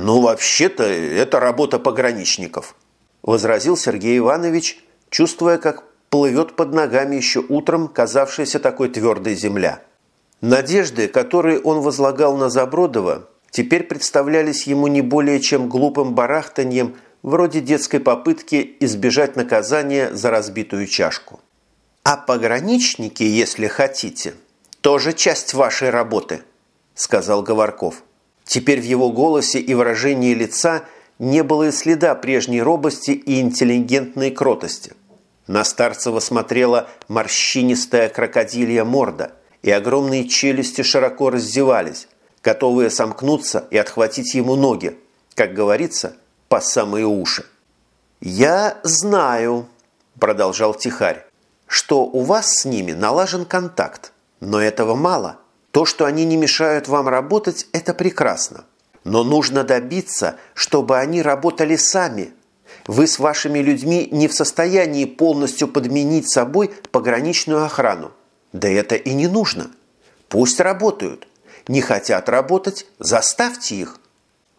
«Ну, вообще-то, это работа пограничников», – возразил Сергей Иванович, чувствуя, как плывет под ногами еще утром казавшаяся такой твердой земля. Надежды, которые он возлагал на Забродова, теперь представлялись ему не более чем глупым барахтаньем вроде детской попытки избежать наказания за разбитую чашку. «А пограничники, если хотите, тоже часть вашей работы», – сказал Говорков. Теперь в его голосе и выражении лица не было и следа прежней робости и интеллигентной кротости. На Старцева смотрела морщинистая крокодилья морда, и огромные челюсти широко раздевались, готовые сомкнуться и отхватить ему ноги, как говорится, по самые уши. «Я знаю», – продолжал Тихарь, – «что у вас с ними налажен контакт, но этого мало». То, что они не мешают вам работать, это прекрасно. Но нужно добиться, чтобы они работали сами. Вы с вашими людьми не в состоянии полностью подменить собой пограничную охрану. Да это и не нужно. Пусть работают. Не хотят работать, заставьте их.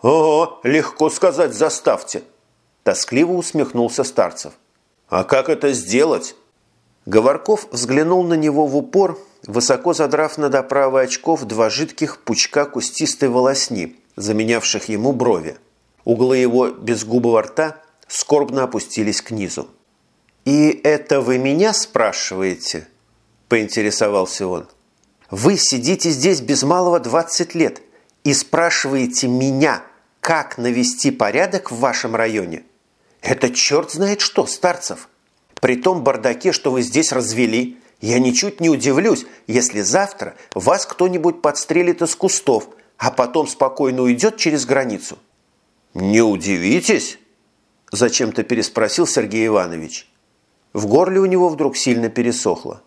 «Ого, легко сказать «заставьте», – тоскливо усмехнулся Старцев. «А как это сделать?» Говорков взглянул на него в упор высоко задрав над оправой очков два жидких пучка кустистой волосни, заменявших ему брови. Углы его безгубого рта скорбно опустились к низу. «И это вы меня спрашиваете?» – поинтересовался он. «Вы сидите здесь без малого 20 лет и спрашиваете меня, как навести порядок в вашем районе? Это черт знает что, Старцев! При том бардаке, что вы здесь развели – я ничуть не удивлюсь, если завтра вас кто-нибудь подстрелит из кустов, а потом спокойно уйдет через границу». «Не удивитесь?» – зачем-то переспросил Сергей Иванович. В горле у него вдруг сильно пересохло.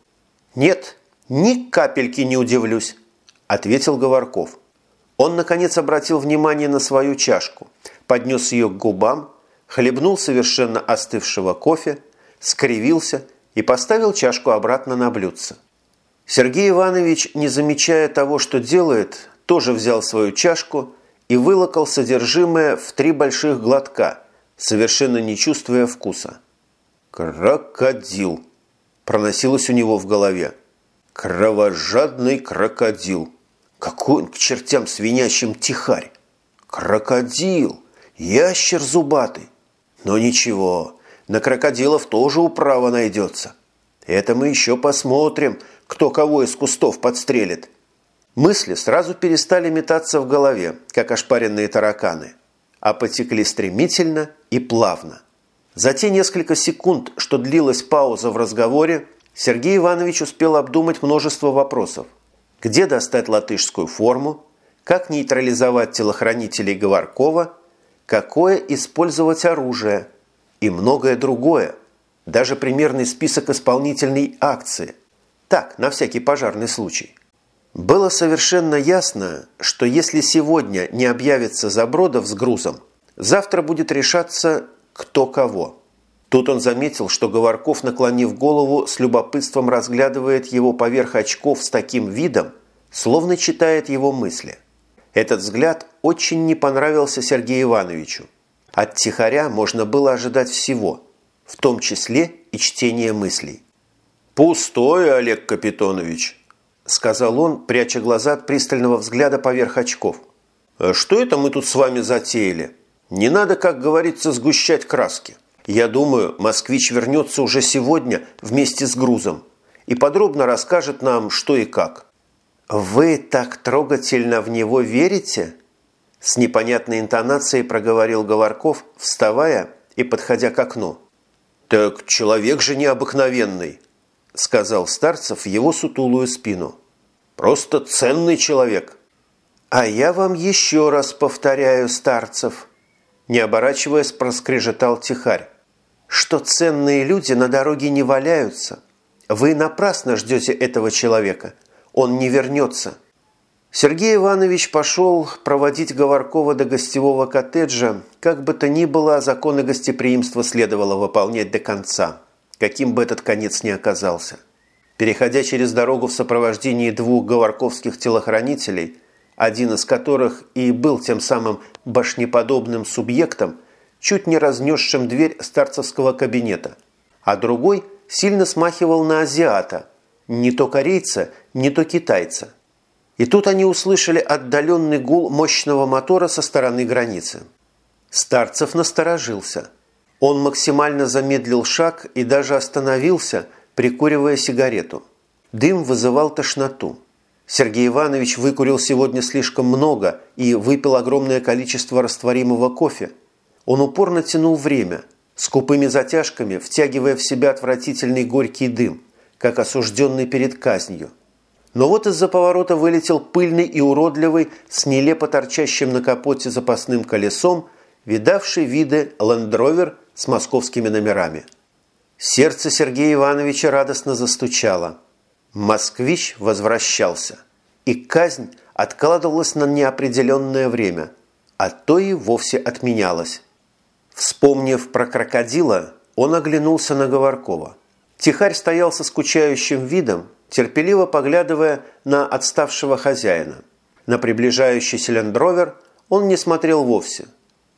«Нет, ни капельки не удивлюсь», – ответил Говорков. Он, наконец, обратил внимание на свою чашку, поднес ее к губам, хлебнул совершенно остывшего кофе, скривился и поставил чашку обратно на блюдце. Сергей Иванович, не замечая того, что делает, тоже взял свою чашку и вылокал содержимое в три больших глотка, совершенно не чувствуя вкуса. «Крокодил!» – проносилось у него в голове. «Кровожадный крокодил! Какой он к чертям свинящим тихарь! Крокодил! Ящер зубатый! Но ничего, на крокодилов тоже управа найдется. Это мы еще посмотрим, кто кого из кустов подстрелит. Мысли сразу перестали метаться в голове, как ошпаренные тараканы, а потекли стремительно и плавно. За те несколько секунд, что длилась пауза в разговоре, Сергей Иванович успел обдумать множество вопросов. Где достать латышскую форму? Как нейтрализовать телохранителей Говоркова? Какое использовать оружие? И многое другое, даже примерный список исполнительной акции. Так, на всякий пожарный случай. Было совершенно ясно, что если сегодня не объявится Забродов с грузом, завтра будет решаться кто кого. Тут он заметил, что Говорков, наклонив голову, с любопытством разглядывает его поверх очков с таким видом, словно читает его мысли. Этот взгляд очень не понравился Сергею Ивановичу. От тихаря можно было ожидать всего, в том числе и чтение мыслей. «Пустое, Олег Капитонович», – сказал он, пряча глаза от пристального взгляда поверх очков. «А «Что это мы тут с вами затеяли? Не надо, как говорится, сгущать краски. Я думаю, москвич вернется уже сегодня вместе с грузом и подробно расскажет нам, что и как». «Вы так трогательно в него верите?» С непонятной интонацией проговорил Говорков, вставая и подходя к окну. «Так человек же необыкновенный», – сказал Старцев его сутулую спину. «Просто ценный человек». «А я вам еще раз повторяю, Старцев», – не оборачиваясь, проскрежетал Тихарь, «что ценные люди на дороге не валяются. Вы напрасно ждете этого человека. Он не вернется». Сергей Иванович пошел проводить Говоркова до гостевого коттеджа. Как бы то ни было, законы гостеприимства следовало выполнять до конца, каким бы этот конец ни оказался. Переходя через дорогу в сопровождении двух говорковских телохранителей, один из которых и был тем самым башнеподобным субъектом, чуть не разнесшим дверь старцевского кабинета, а другой сильно смахивал на азиата, не то корейца, не то китайца. И тут они услышали отдаленный гул мощного мотора со стороны границы. Старцев насторожился. Он максимально замедлил шаг и даже остановился, прикуривая сигарету. Дым вызывал тошноту. Сергей Иванович выкурил сегодня слишком много и выпил огромное количество растворимого кофе. Он упорно тянул время, скупыми затяжками втягивая в себя отвратительный горький дым, как осужденный перед казнью. Но вот из-за поворота вылетел пыльный и уродливый с нелепо торчащим на капоте запасным колесом, видавший виды лендровер с московскими номерами. Сердце Сергея Ивановича радостно застучало – Москвич возвращался, и казнь откладывалась на неопределенное время, а то и вовсе отменялась. Вспомнив про крокодила, он оглянулся на Говоркова. Тихарь стоял со скучающим видом, терпеливо поглядывая на отставшего хозяина. На приближающийся лендровер он не смотрел вовсе.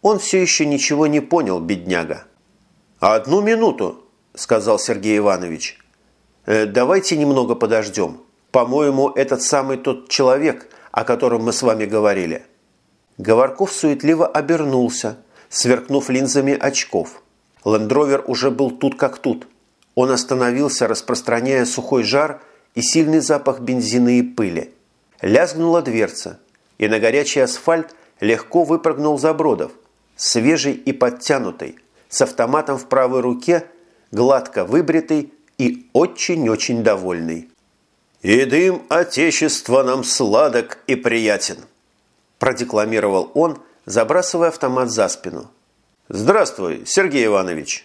Он все еще ничего не понял, бедняга. «Одну минуту», – сказал Сергей Иванович. Э, давайте немного подождем. По-моему, этот самый тот человек, о котором мы с вами говорили». Говорков суетливо обернулся, сверкнув линзами очков. Лендровер уже был тут как тут. Он остановился, распространяя сухой жар и сильный запах бензина и пыли. Лязгнула дверца, и на горячий асфальт легко выпрыгнул Забродов, свежий и подтянутый, с автоматом в правой руке, гладко выбритый и очень-очень довольный. «И дым Отечества нам сладок и приятен», – продекламировал он, забрасывая автомат за спину. «Здравствуй, Сергей Иванович!»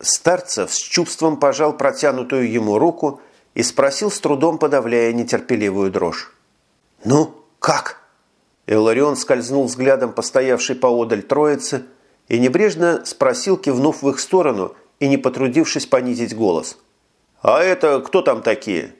Старцев с чувством пожал протянутую ему руку и спросил с трудом, подавляя нетерпеливую дрожь. «Ну, как?» Иларион скользнул взглядом по стоявшей поодаль троицы и небрежно спросил, кивнув в их сторону и не потрудившись понизить голос – «А это кто там такие?»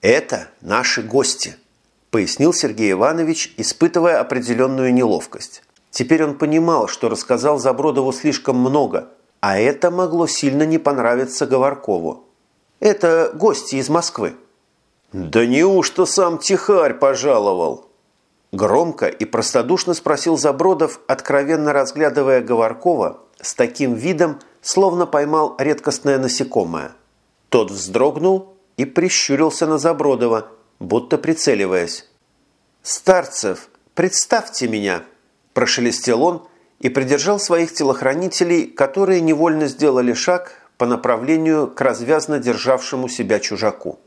«Это наши гости», – пояснил Сергей Иванович, испытывая определенную неловкость. Теперь он понимал, что рассказал Забродову слишком много, а это могло сильно не понравиться Говоркову. «Это гости из Москвы». «Да неужто сам Тихарь пожаловал?» Громко и простодушно спросил Забродов, откровенно разглядывая Говоркова с таким видом, словно поймал редкостное насекомое. Тот вздрогнул и прищурился на Забродова, будто прицеливаясь. «Старцев, представьте меня!» – прошелестел он и придержал своих телохранителей, которые невольно сделали шаг по направлению к развязно державшему себя чужаку.